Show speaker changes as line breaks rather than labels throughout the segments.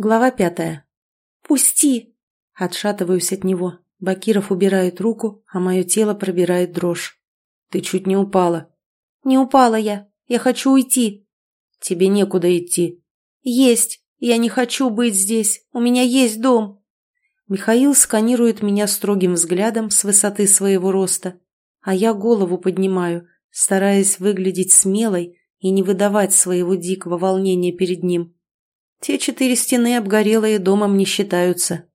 Глава пятая. «Пусти!» Отшатываюсь от него. Бакиров убирает руку, а мое тело пробирает дрожь. «Ты чуть не упала». «Не упала я. Я хочу уйти». «Тебе некуда идти». «Есть. Я не хочу быть здесь. У меня есть дом». Михаил сканирует меня строгим взглядом с высоты своего роста, а я голову поднимаю, стараясь выглядеть смелой и не выдавать своего дикого волнения перед ним. Те четыре стены обгорелые домом не считаются.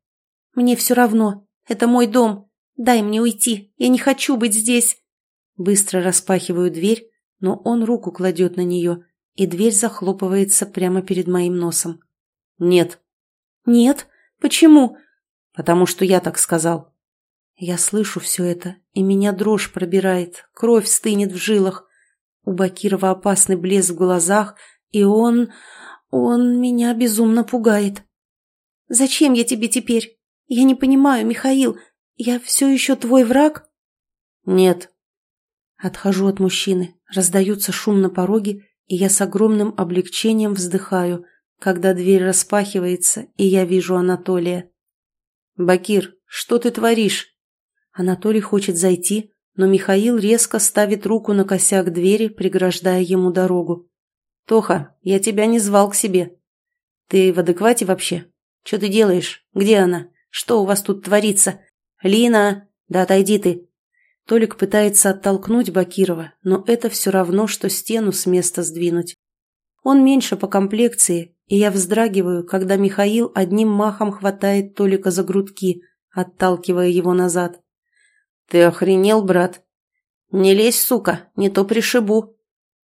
Мне все равно. Это мой дом. Дай мне уйти. Я не хочу быть здесь. Быстро распахиваю дверь, но он руку кладет на нее, и дверь захлопывается прямо перед моим носом. Нет. Нет? Почему? Потому что я так сказал. Я слышу все это, и меня дрожь пробирает, кровь стынет в жилах. У Бакирова опасный блеск в глазах, и он... Он меня безумно пугает. Зачем я тебе теперь? Я не понимаю, Михаил. Я все еще твой враг? Нет. Отхожу от мужчины. Раздается шум на пороге, и я с огромным облегчением вздыхаю, когда дверь распахивается, и я вижу Анатолия. «Бакир, что ты творишь?» Анатолий хочет зайти, но Михаил резко ставит руку на косяк двери, преграждая ему дорогу. «Тоха, я тебя не звал к себе. Ты в адеквате вообще? Что ты делаешь? Где она? Что у вас тут творится? Лина! Да отойди ты!» Толик пытается оттолкнуть Бакирова, но это все равно, что стену с места сдвинуть. Он меньше по комплекции, и я вздрагиваю, когда Михаил одним махом хватает Толика за грудки, отталкивая его назад. «Ты охренел, брат? Не лезь, сука, не то пришибу!»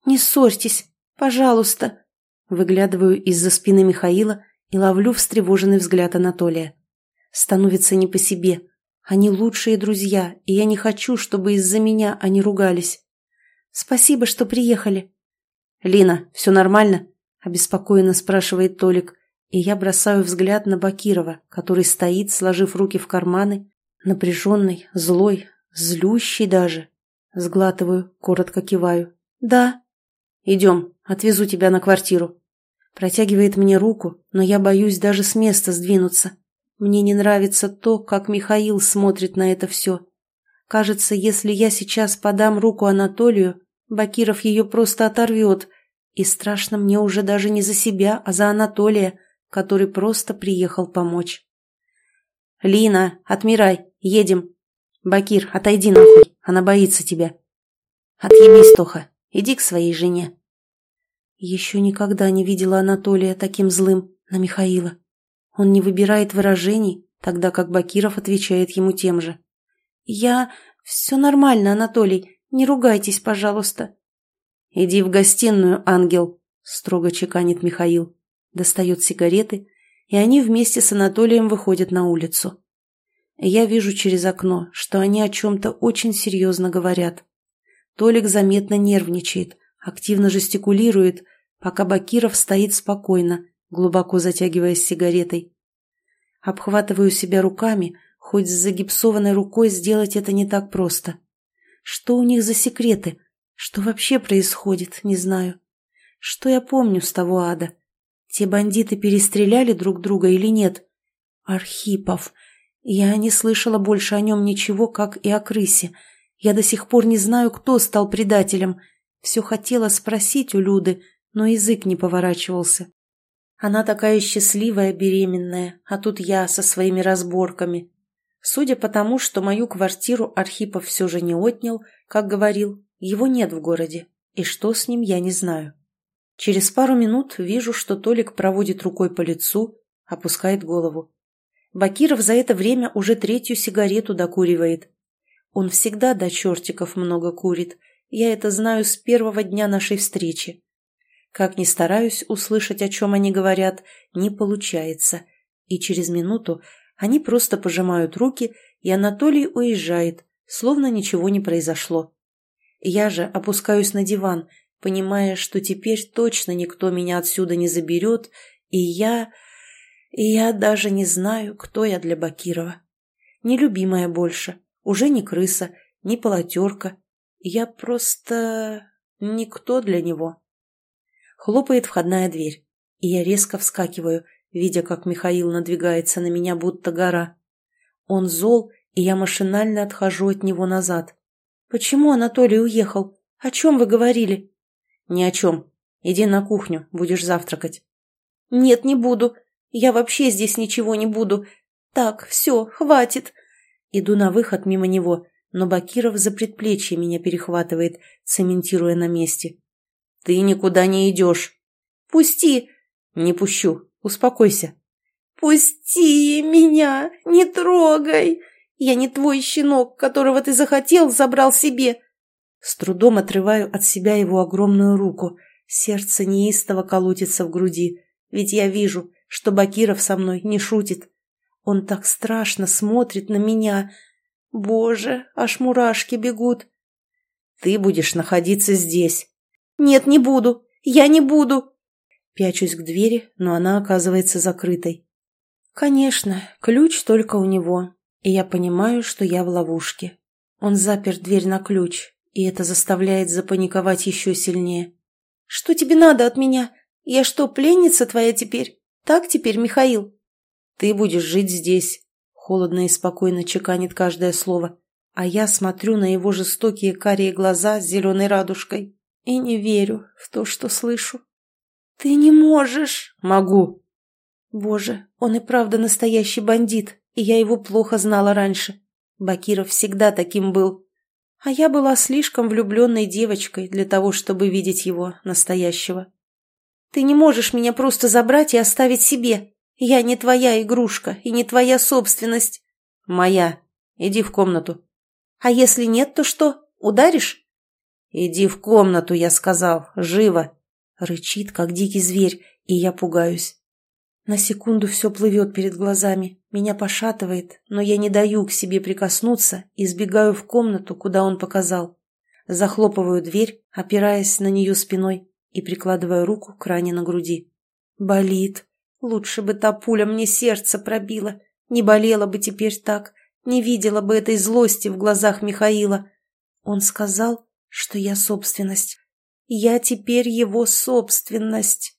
«Не ссорьтесь!» «Пожалуйста!» Выглядываю из-за спины Михаила и ловлю встревоженный взгляд Анатолия. Становится не по себе. Они лучшие друзья, и я не хочу, чтобы из-за меня они ругались. «Спасибо, что приехали». «Лина, все нормально?» – обеспокоенно спрашивает Толик, и я бросаю взгляд на Бакирова, который стоит, сложив руки в карманы, напряженный, злой, злющий даже. Сглатываю, коротко киваю. «Да». «Идем, отвезу тебя на квартиру». Протягивает мне руку, но я боюсь даже с места сдвинуться. Мне не нравится то, как Михаил смотрит на это все. Кажется, если я сейчас подам руку Анатолию, Бакиров ее просто оторвет, и страшно мне уже даже не за себя, а за Анатолия, который просто приехал помочь. «Лина, отмирай, едем. Бакир, отойди нахуй, она боится тебя». «Отъебись, Тоха, Иди к своей жене». Еще никогда не видела Анатолия таким злым на Михаила. Он не выбирает выражений, тогда как Бакиров отвечает ему тем же. «Я... Все нормально, Анатолий. Не ругайтесь, пожалуйста». «Иди в гостиную, ангел», — строго чеканит Михаил. Достает сигареты, и они вместе с Анатолием выходят на улицу. Я вижу через окно, что они о чем-то очень серьезно говорят. Толик заметно нервничает, активно жестикулирует, пока Бакиров стоит спокойно, глубоко затягиваясь сигаретой. Обхватываю себя руками, хоть с загипсованной рукой сделать это не так просто. Что у них за секреты? Что вообще происходит, не знаю. Что я помню с того ада? Те бандиты перестреляли друг друга или нет? Архипов. Я не слышала больше о нем ничего, как и о крысе — я до сих пор не знаю, кто стал предателем. Все хотела спросить у Люды, но язык не поворачивался. Она такая счастливая, беременная, а тут я со своими разборками. Судя по тому, что мою квартиру Архипов все же не отнял, как говорил, его нет в городе, и что с ним, я не знаю. Через пару минут вижу, что Толик проводит рукой по лицу, опускает голову. Бакиров за это время уже третью сигарету докуривает. Он всегда до чертиков много курит. Я это знаю с первого дня нашей встречи. Как ни стараюсь услышать, о чем они говорят, не получается. И через минуту они просто пожимают руки, и Анатолий уезжает, словно ничего не произошло. Я же опускаюсь на диван, понимая, что теперь точно никто меня отсюда не заберет, и я... И я даже не знаю, кто я для Бакирова. Нелюбимая больше, уже не крыса, не полотерка. Я просто... никто для него. Хлопает входная дверь, и я резко вскакиваю, видя, как Михаил надвигается на меня, будто гора. Он зол, и я машинально отхожу от него назад. «Почему Анатолий уехал? О чем вы говорили?» «Ни о чем. Иди на кухню, будешь завтракать». «Нет, не буду. Я вообще здесь ничего не буду. Так, все, хватит». Иду на выход мимо него, но Бакиров за предплечье меня перехватывает, цементируя на месте. «Ты никуда не идешь». «Пусти!» «Не пущу. Успокойся». «Пусти меня! Не трогай! Я не твой щенок, которого ты захотел, забрал себе!» С трудом отрываю от себя его огромную руку. Сердце неистово колотится в груди, ведь я вижу, что Бакиров со мной не шутит. Он так страшно смотрит на меня. Боже, аж мурашки бегут. Ты будешь находиться здесь. Нет, не буду. Я не буду. Пячусь к двери, но она оказывается закрытой. Конечно, ключ только у него, и я понимаю, что я в ловушке. Он запер дверь на ключ, и это заставляет запаниковать еще сильнее. «Что тебе надо от меня? Я что, пленница твоя теперь? Так теперь, Михаил?» «Ты будешь жить здесь», — холодно и спокойно чеканит каждое слово, а я смотрю на его жестокие карие глаза с зеленой радужкой и не верю в то, что слышу. «Ты не можешь!» «Могу!» Боже, он и правда настоящий бандит, и я его плохо знала раньше. Бакиров всегда таким был. А я была слишком влюбленной девочкой для того, чтобы видеть его настоящего. «Ты не можешь меня просто забрать и оставить себе. Я не твоя игрушка и не твоя собственность». «Моя. Иди в комнату». «А если нет, то что? Ударишь?» «Иди в комнату», я сказал. «Живо!» Рычит, как дикий зверь, и я пугаюсь. На секунду все плывет перед глазами, меня пошатывает, но я не даю к себе прикоснуться и сбегаю в комнату, куда он показал. Захлопываю дверь, опираясь на нее спиной и прикладываю руку к ране на груди. Болит. Лучше бы та пуля мне сердце пробила. Не болела бы теперь так, не видела бы этой злости в глазах Михаила. Он сказал, что я собственность. Я теперь его собственность.